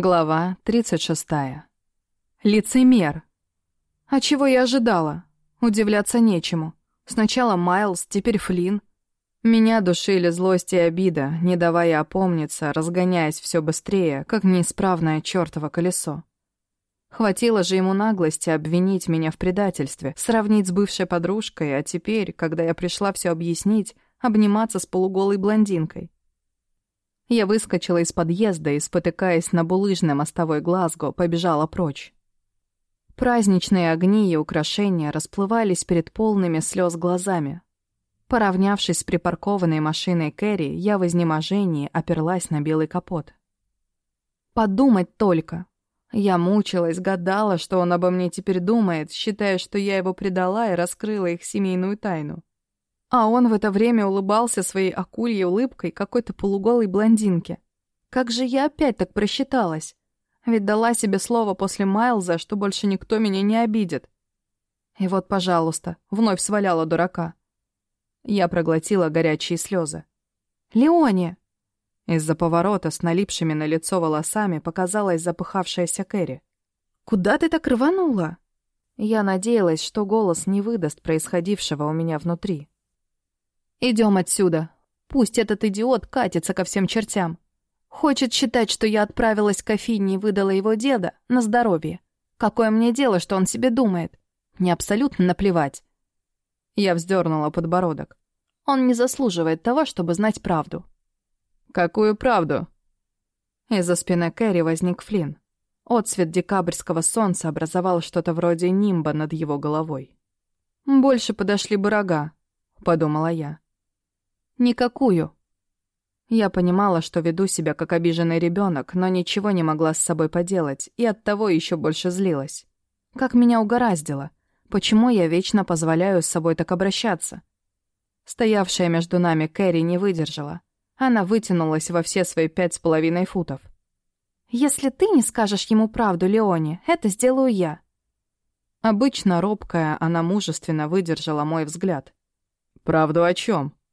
Глава 36. Лицемер. А чего я ожидала? Удивляться нечему. Сначала Майлз, теперь Флинн. Меня душили злость и обида, не давая опомниться, разгоняясь все быстрее, как неисправное чертово колесо. Хватило же ему наглости обвинить меня в предательстве, сравнить с бывшей подружкой, а теперь, когда я пришла все объяснить, обниматься с полуголой блондинкой. Я выскочила из подъезда и, спотыкаясь на булыжной мостовой Глазго, побежала прочь. Праздничные огни и украшения расплывались перед полными слез глазами. Поравнявшись с припаркованной машиной Кэрри, я в изнеможении оперлась на белый капот. Подумать только. Я мучилась, гадала, что он обо мне теперь думает, считая, что я его предала и раскрыла их семейную тайну. А он в это время улыбался своей акульей улыбкой какой-то полуголой блондинке. Как же я опять так просчиталась? Ведь дала себе слово после Майлза, что больше никто меня не обидит. И вот, пожалуйста, вновь сваляла дурака. Я проглотила горячие слезы. «Леони!» Из-за поворота с налипшими на лицо волосами показалась запыхавшаяся Кэрри. «Куда ты так рванула?» Я надеялась, что голос не выдаст происходившего у меня внутри. Идем отсюда. Пусть этот идиот катится ко всем чертям. Хочет считать, что я отправилась к кофейне и выдала его деда на здоровье. Какое мне дело, что он себе думает? Мне абсолютно наплевать. Я вздернула подбородок. Он не заслуживает того, чтобы знать правду. «Какую правду?» Из-за спины Кэрри возник Флинн. Отцвет декабрьского солнца образовал что-то вроде нимба над его головой. «Больше подошли бы рога», — подумала я. Никакую. Я понимала, что веду себя как обиженный ребенок, но ничего не могла с собой поделать, и оттого еще больше злилась. Как меня угораздило. Почему я вечно позволяю с собой так обращаться? Стоявшая между нами Кэрри не выдержала. Она вытянулась во все свои пять с половиной футов. «Если ты не скажешь ему правду, Леоне, это сделаю я». Обычно робкая, она мужественно выдержала мой взгляд. «Правду о чем? —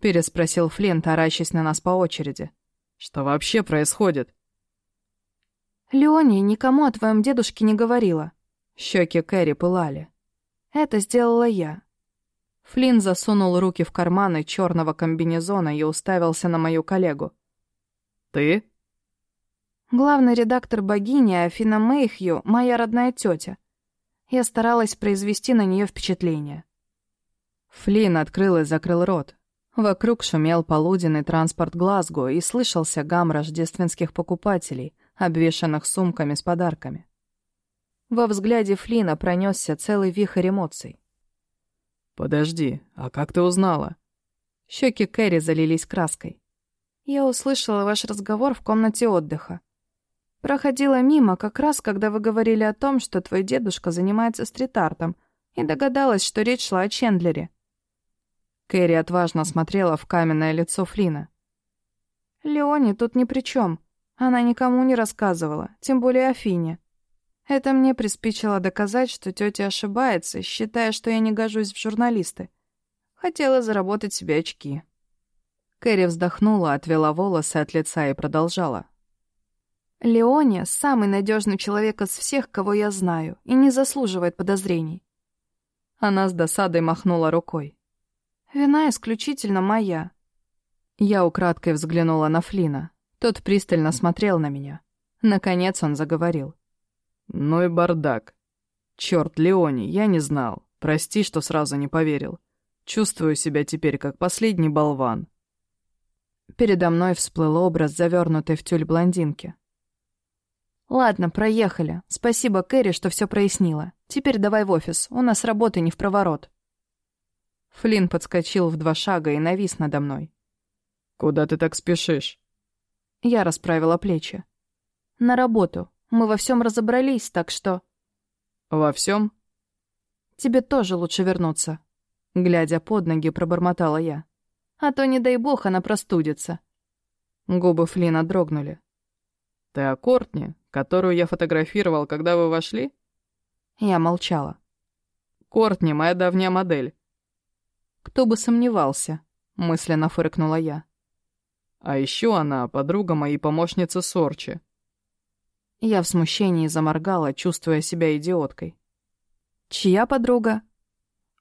переспросил Флинн, таращась на нас по очереди. «Что вообще происходит?» «Леони никому о твоем дедушке не говорила». Щеки Кэрри пылали. «Это сделала я». Флинн засунул руки в карманы черного комбинезона и уставился на мою коллегу. «Ты?» Главный редактор богини Афина Мэйхью — моя родная тетя. Я старалась произвести на нее впечатление. Флинн открыл и закрыл рот, Вокруг шумел полуденный транспорт Глазго и слышался гам рождественских покупателей, обвешанных сумками с подарками. Во взгляде Флина пронесся целый вихрь эмоций. «Подожди, а как ты узнала?» Щеки Кэрри залились краской. «Я услышала ваш разговор в комнате отдыха. Проходила мимо как раз, когда вы говорили о том, что твой дедушка занимается стрит-артом, и догадалась, что речь шла о Чендлере. Кэрри отважно смотрела в каменное лицо Флина. «Леони тут ни при чем. Она никому не рассказывала, тем более Афине. Это мне приспичило доказать, что тетя ошибается, считая, что я не гожусь в журналисты. Хотела заработать себе очки». Кэрри вздохнула, отвела волосы от лица и продолжала. «Леони — самый надежный человек из всех, кого я знаю, и не заслуживает подозрений». Она с досадой махнула рукой. Вина исключительно моя. Я украдкой взглянула на Флина. Тот пристально смотрел на меня. Наконец он заговорил. «Ну и бардак. Черт, Леони, я не знал. Прости, что сразу не поверил. Чувствую себя теперь как последний болван». Передо мной всплыл образ, завернутый в тюль блондинки. «Ладно, проехали. Спасибо, Кэрри, что все прояснила. Теперь давай в офис. У нас работы не в проворот». Флинн подскочил в два шага и навис надо мной. «Куда ты так спешишь?» Я расправила плечи. «На работу. Мы во всем разобрались, так что...» «Во всем?» «Тебе тоже лучше вернуться», — глядя под ноги, пробормотала я. «А то, не дай бог, она простудится». Губы Флина дрогнули. «Ты о Кортни, которую я фотографировал, когда вы вошли?» Я молчала. «Кортни — моя давняя модель. «Кто бы сомневался», — мысленно фыркнула я. «А еще она подруга моей помощницы Сорчи». Я в смущении заморгала, чувствуя себя идиоткой. «Чья подруга?»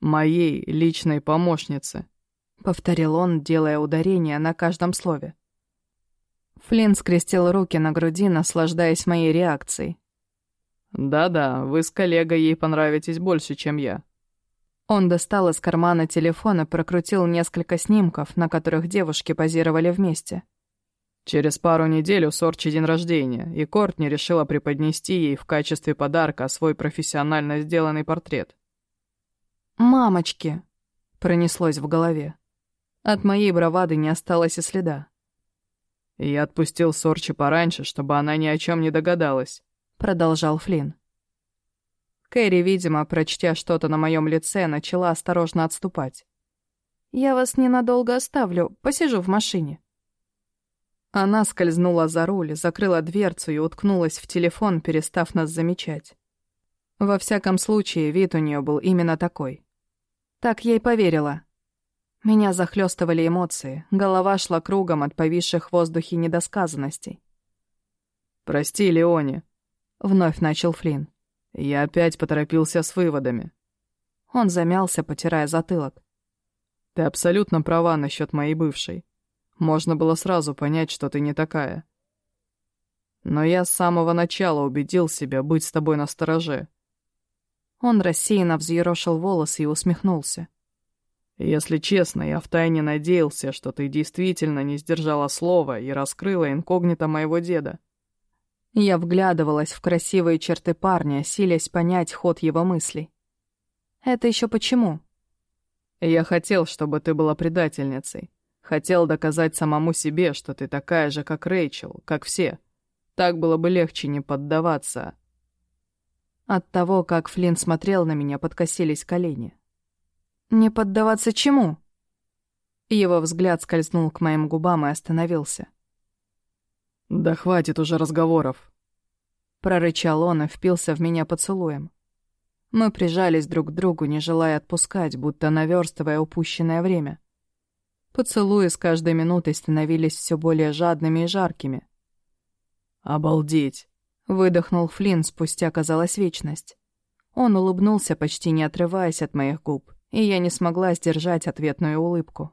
«Моей личной помощницы», — повторил он, делая ударение на каждом слове. Флинн скрестил руки на груди, наслаждаясь моей реакцией. «Да-да, вы с коллегой ей понравитесь больше, чем я». Он достал из кармана телефон и прокрутил несколько снимков, на которых девушки позировали вместе. Через пару недель у Сорчи день рождения, и Кортни решила преподнести ей в качестве подарка свой профессионально сделанный портрет. «Мамочки!» — пронеслось в голове. От моей бравады не осталось и следа. «Я отпустил Сорчи пораньше, чтобы она ни о чем не догадалась», — продолжал Флинн. Кэрри, видимо, прочтя что-то на моем лице, начала осторожно отступать. «Я вас ненадолго оставлю, посижу в машине». Она скользнула за руль, закрыла дверцу и уткнулась в телефон, перестав нас замечать. Во всяком случае, вид у нее был именно такой. Так ей поверила. Меня захлестывали эмоции, голова шла кругом от повисших в воздухе недосказанностей. «Прости, Леони», — вновь начал Флинн. «Я опять поторопился с выводами». Он замялся, потирая затылок. «Ты абсолютно права насчет моей бывшей. Можно было сразу понять, что ты не такая. Но я с самого начала убедил себя быть с тобой настороже». Он рассеянно взъерошил волосы и усмехнулся. Если честно, я втайне надеялся, что ты действительно не сдержала слова и раскрыла инкогнито моего деда. Я вглядывалась в красивые черты парня, силясь понять ход его мыслей. Это еще почему? Я хотел, чтобы ты была предательницей. Хотел доказать самому себе, что ты такая же, как Рэйчел, как все. Так было бы легче не поддаваться. От того, как Флинн смотрел на меня, подкосились колени. «Не поддаваться чему?» Его взгляд скользнул к моим губам и остановился. «Да хватит уже разговоров!» Прорычал он и впился в меня поцелуем. Мы прижались друг к другу, не желая отпускать, будто наверстывая упущенное время. Поцелуи с каждой минутой становились все более жадными и жаркими. «Обалдеть!» — выдохнул Флинн спустя, казалось, вечность. Он улыбнулся, почти не отрываясь от моих губ и я не смогла сдержать ответную улыбку.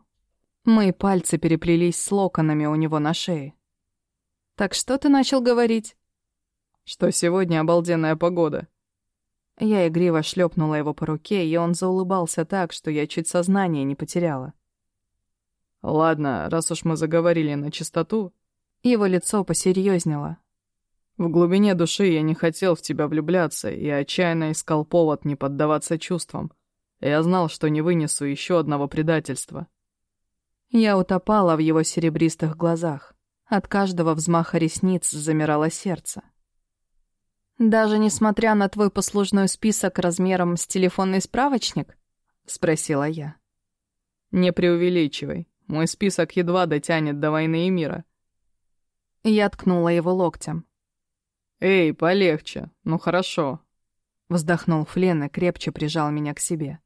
Мои пальцы переплелись с локонами у него на шее. «Так что ты начал говорить?» «Что сегодня обалденная погода». Я игриво шлепнула его по руке, и он заулыбался так, что я чуть сознание не потеряла. «Ладно, раз уж мы заговорили на чистоту...» Его лицо посерьезнело. «В глубине души я не хотел в тебя влюбляться и отчаянно искал повод не поддаваться чувствам. Я знал, что не вынесу еще одного предательства. Я утопала в его серебристых глазах. От каждого взмаха ресниц замирало сердце. «Даже несмотря на твой послужной список размером с телефонный справочник?» — спросила я. «Не преувеличивай. Мой список едва дотянет до войны и мира». Я ткнула его локтем. «Эй, полегче. Ну хорошо». Вздохнул Флен и крепче прижал меня к себе.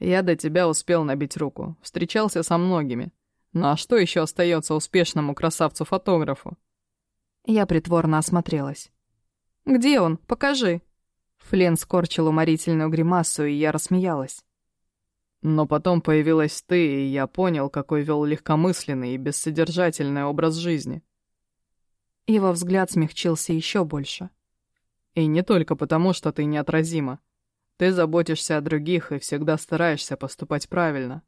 Я до тебя успел набить руку, встречался со многими. Ну а что еще остается успешному красавцу-фотографу? Я притворно осмотрелась. «Где он? Покажи!» Флен скорчил уморительную гримасу, и я рассмеялась. Но потом появилась ты, и я понял, какой вел легкомысленный и бессодержательный образ жизни. Его взгляд смягчился еще больше. И не только потому, что ты неотразима. Ты заботишься о других и всегда стараешься поступать правильно.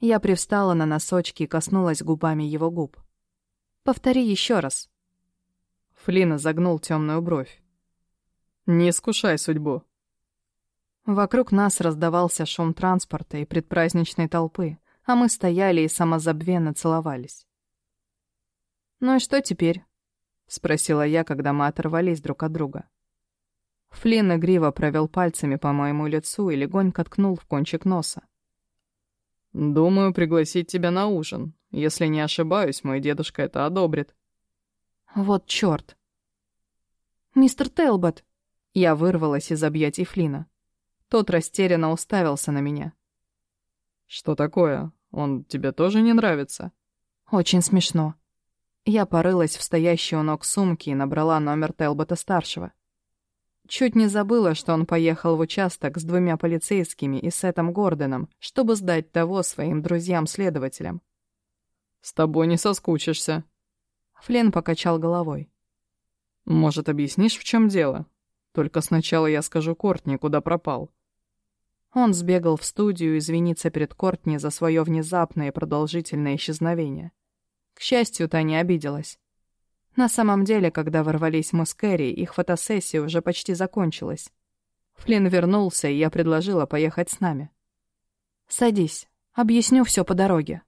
Я привстала на носочки и коснулась губами его губ. «Повтори еще раз». Флина загнул темную бровь. «Не искушай судьбу». Вокруг нас раздавался шум транспорта и предпраздничной толпы, а мы стояли и самозабвенно целовались. «Ну и что теперь?» — спросила я, когда мы оторвались друг от друга. Флинн игриво провел пальцами по моему лицу и легонько ткнул в кончик носа. «Думаю, пригласить тебя на ужин. Если не ошибаюсь, мой дедушка это одобрит». «Вот чёрт!» «Мистер Телбот!» Я вырвалась из объятий Флина. Тот растерянно уставился на меня. «Что такое? Он тебе тоже не нравится?» «Очень смешно». Я порылась в стоящей у ног сумки и набрала номер Телбота-старшего. Чуть не забыла, что он поехал в участок с двумя полицейскими и Сетом Гордоном, чтобы сдать того своим друзьям-следователям. «С тобой не соскучишься». Флен покачал головой. «Может, объяснишь, в чем дело? Только сначала я скажу Кортни, куда пропал». Он сбегал в студию извиниться перед Кортни за свое внезапное и продолжительное исчезновение. К счастью, та не обиделась. На самом деле, когда ворвались мы с их фотосессия уже почти закончилась. Флинн вернулся, и я предложила поехать с нами. «Садись, объясню все по дороге».